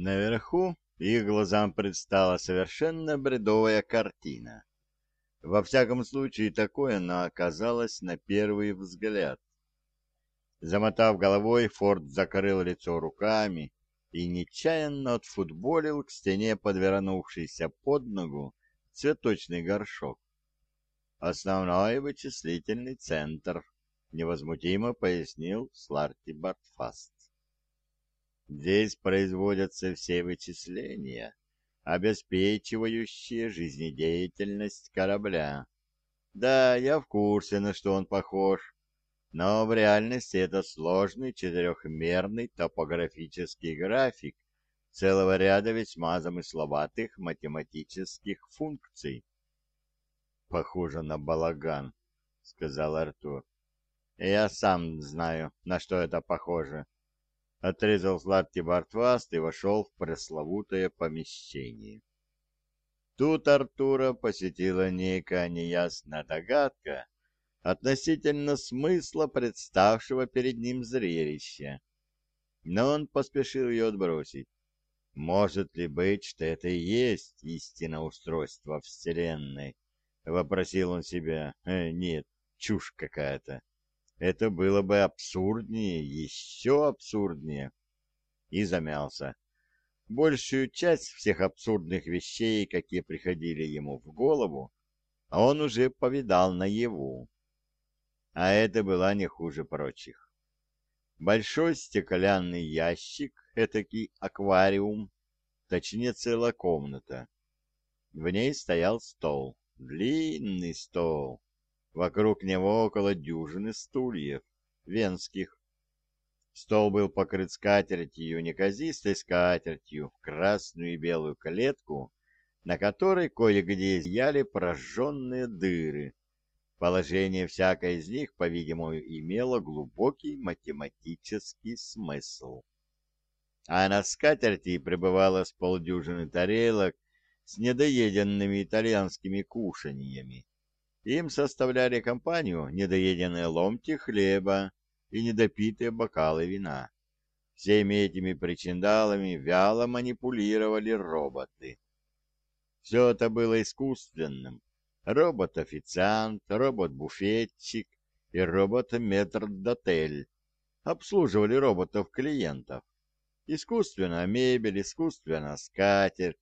Наверху их глазам предстала совершенно бредовая картина. Во всяком случае, такой она оказалась на первый взгляд. Замотав головой, Форд закрыл лицо руками и нечаянно отфутболил к стене подвернувшийся под ногу цветочный горшок. Основной вычислительный центр, невозмутимо пояснил Сларти Бартфаст. Здесь производятся все вычисления, обеспечивающие жизнедеятельность корабля. Да, я в курсе, на что он похож, но в реальности это сложный четырехмерный топографический график целого ряда весьма замысловатых математических функций. «Похоже на балаган», — сказал Артур. «Я сам знаю, на что это похоже», отрезал сладкий бартваст и вошел в пресловутое помещение. Тут Артура посетила некая неясная догадка относительно смысла представшего перед ним зрелища, но он поспешил ее отбросить. Может ли быть, что это и есть истина устройства Вселенной? Вопросил он себя. Э, нет, чушь какая-то. Это было бы абсурднее, еще абсурднее. И замялся. Большую часть всех абсурдных вещей, какие приходили ему в голову, он уже повидал наяву. А это была не хуже прочих. Большой стеклянный ящик, этакий аквариум, точнее целая комната. В ней стоял стол, длинный стол, Вокруг него около дюжины стульев, венских. Стол был покрыт скатертью, неказистой скатертью, в красную и белую клетку, на которой кое-где зияли прожженные дыры. Положение всякой из них, по-видимому, имело глубокий математический смысл. А на скатерти пребывало с полдюжины тарелок с недоеденными итальянскими кушаньями. Им составляли компанию недоеденные ломти хлеба и недопитые бокалы вина. Всеми этими причиндалами вяло манипулировали роботы. Все это было искусственным. Робот-официант, робот-буфетчик и робот-метрдотель обслуживали роботов-клиентов. Искусственная мебель, искусственная скатерть.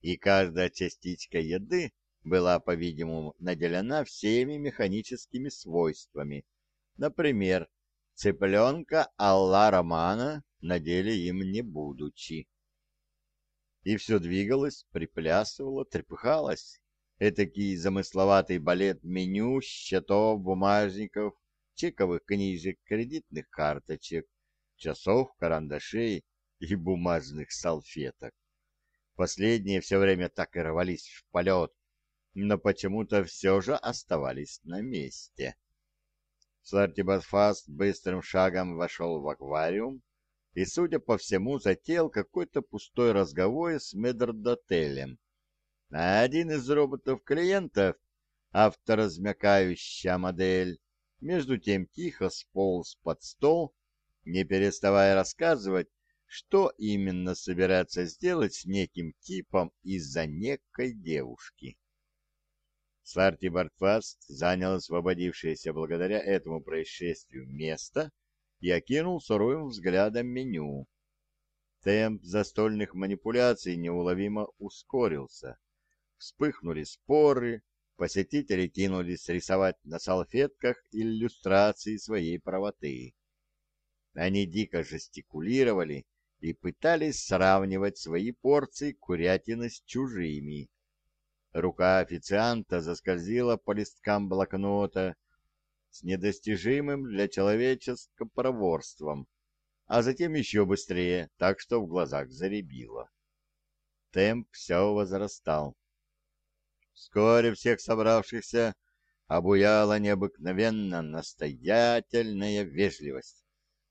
И каждая частичка еды была, по-видимому, наделена всеми механическими свойствами. Например, цыпленка Алла Романа на деле им не будучи. И все двигалось, приплясывало, трепыхалось. Этакий замысловатый балет меню, счетов, бумажников, чековых книжек, кредитных карточек, часов, карандашей и бумажных салфеток. Последние все время так и рвались в полет, но почему-то все же оставались на месте. Слартибасфаст быстрым шагом вошел в аквариум и, судя по всему, затеял какой-то пустой разговор с медрдотелем. А один из роботов-клиентов, авторазмякающая модель, между тем тихо сполз под стол, не переставая рассказывать, что именно собирается сделать с неким типом из-за некой девушки. Сларти Бартфаст занял освободившееся благодаря этому происшествию место и окинул суровым взглядом меню. Темп застольных манипуляций неуловимо ускорился. Вспыхнули споры, посетители кинулись рисовать на салфетках иллюстрации своей правоты. Они дико жестикулировали и пытались сравнивать свои порции курятины с чужими, Рука официанта заскользила по листкам блокнота с недостижимым для человеческого проворством, а затем еще быстрее, так что в глазах заребило. Темп все возрастал. Вскоре всех собравшихся обуяла необыкновенно настоятельная вежливость.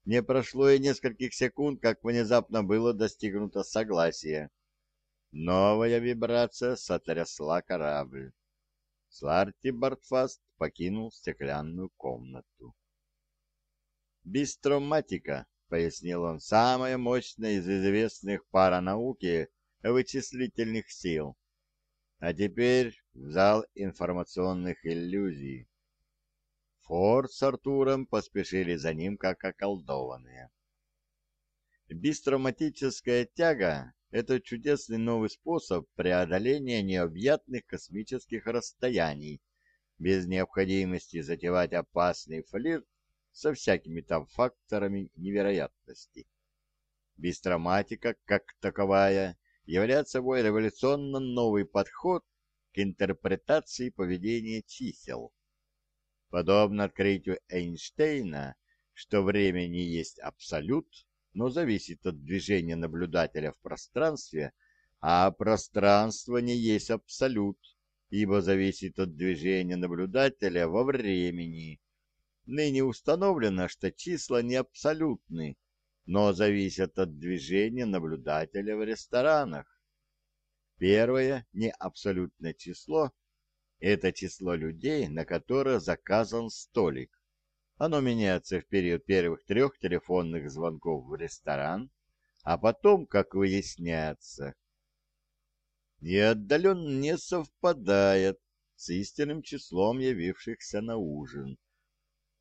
Не прошло и нескольких секунд, как внезапно было достигнуто согласие. Новая вибрация сотрясла корабль. Сларти Бартфаст покинул стеклянную комнату. «Бистроматика», — пояснил он, самая мощная из известных паранауки вычислительных сил. А теперь в зал информационных иллюзий. Форд с Артуром поспешили за ним, как околдованные. Бистроматическая тяга — это чудесный новый способ преодоления необъятных космических расстояний без необходимости затевать опасный флирт со всякими там факторами невероятности. Бистроматика, как таковая, является собой революционно новый подход к интерпретации поведения чисел. Подобно открытию Эйнштейна, что время не есть абсолют, но зависит от движения наблюдателя в пространстве, а пространство не есть абсолют, ибо зависит от движения наблюдателя во времени. Ныне установлено, что числа не абсолютны, но зависят от движения наблюдателя в ресторанах. Первое, не абсолютное число, это число людей, на которое заказан столик. Оно меняется в период первых трех телефонных звонков в ресторан, а потом, как выясняется, и отдаленно не совпадает с истинным числом явившихся на ужин,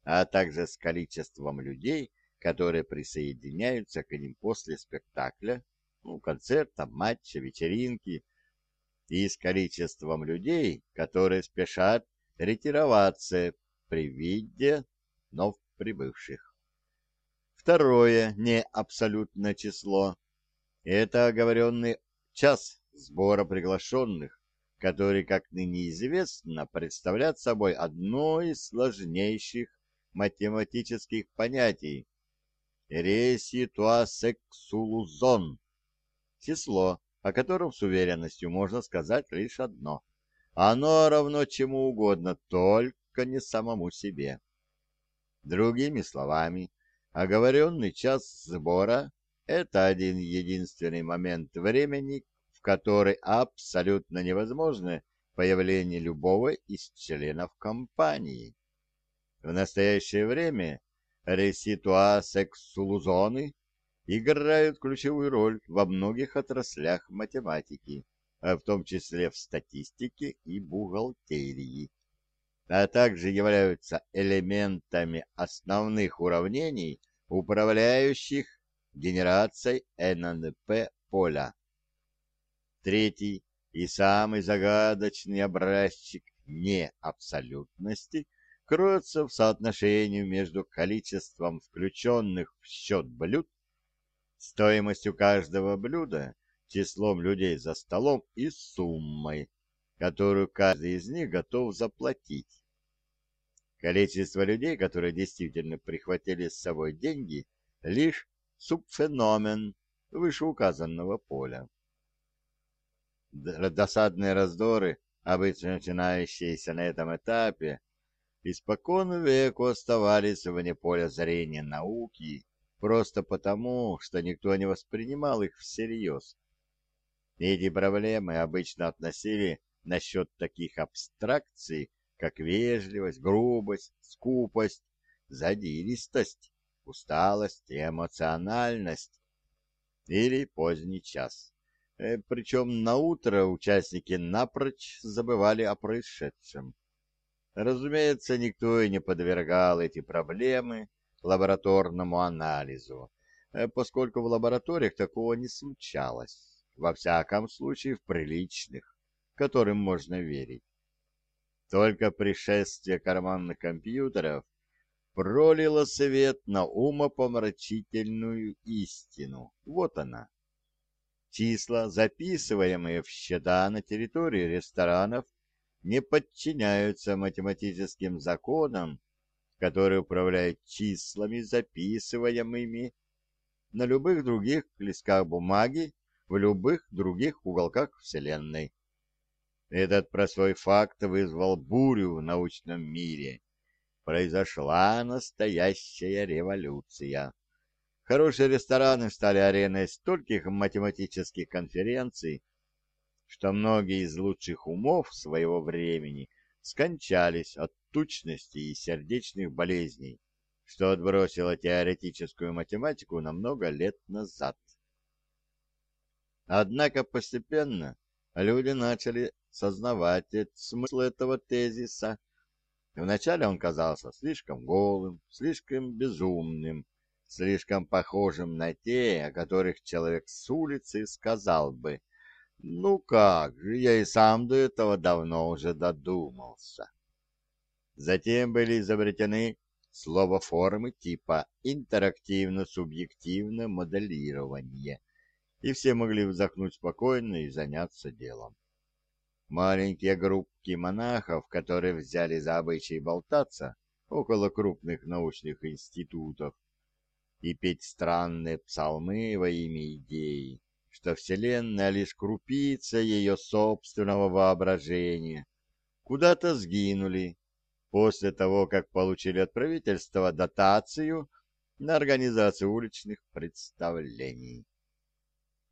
а также с количеством людей, которые присоединяются к ним после спектакля, ну, концерта, матча, вечеринки, и с количеством людей, которые спешат ретироваться при виде вновь прибывших. Второе не абсолютное число – это оговоренный час сбора приглашенных, который, как ныне известно, представляет собой одно из сложнейших математических понятий реситуасексулузон – число, о котором с уверенностью можно сказать лишь одно. Оно равно чему угодно, только не самому себе. Другими словами, оговоренный час сбора – это один единственный момент времени, в который абсолютно невозможно появление любого из членов компании. В настоящее время реситуа-сексулузоны играют ключевую роль во многих отраслях математики, в том числе в статистике и бухгалтерии, а также являются элементами основных уравнений, управляющих генерацией ННП поля. Третий и самый загадочный образчик неабсолютности кроется в соотношении между количеством включенных в счет блюд, стоимостью каждого блюда, числом людей за столом и суммой, которую каждый из них готов заплатить. Количество людей, которые действительно прихватили с собой деньги, лишь субфеномен вышеуказанного поля. Досадные раздоры, обычно начинающиеся на этом этапе, испокон веку оставались вне поля зрения науки, просто потому, что никто не воспринимал их всерьез. Эти проблемы обычно относили насчет таких абстракций, как вежливость, грубость, скупость, задиристость, усталость и эмоциональность или поздний час. Э, Причем на утро участники напрочь забывали о происшедшем. Разумеется, никто и не подвергал эти проблемы лабораторному анализу, э, поскольку в лабораториях такого не случалось, во всяком случае в приличных, которым можно верить. Только пришествие карманных компьютеров пролило свет на умопомрачительную истину. Вот она. Числа, записываемые в счета на территории ресторанов, не подчиняются математическим законам, которые управляют числами, записываемыми на любых других листках бумаги в любых других уголках Вселенной. Этот простой факт вызвал бурю в научном мире. Произошла настоящая революция. Хорошие рестораны стали ареной стольких математических конференций, что многие из лучших умов своего времени скончались от тучности и сердечных болезней, что отбросило теоретическую математику на много лет назад. Однако постепенно люди начали сознавать смысл этого тезиса. Вначале он казался слишком голым, слишком безумным, слишком похожим на те, о которых человек с улицы сказал бы, «Ну как же, я и сам до этого давно уже додумался». Затем были изобретены словоформы типа интерактивно-субъективное моделирование, и все могли вздохнуть спокойно и заняться делом. Маленькие группки монахов, которые взяли за обычай болтаться около крупных научных институтов и петь странные псалмы во имя идеи, что Вселенная лишь крупица ее собственного воображения, куда-то сгинули после того, как получили от правительства дотацию на организацию уличных представлений.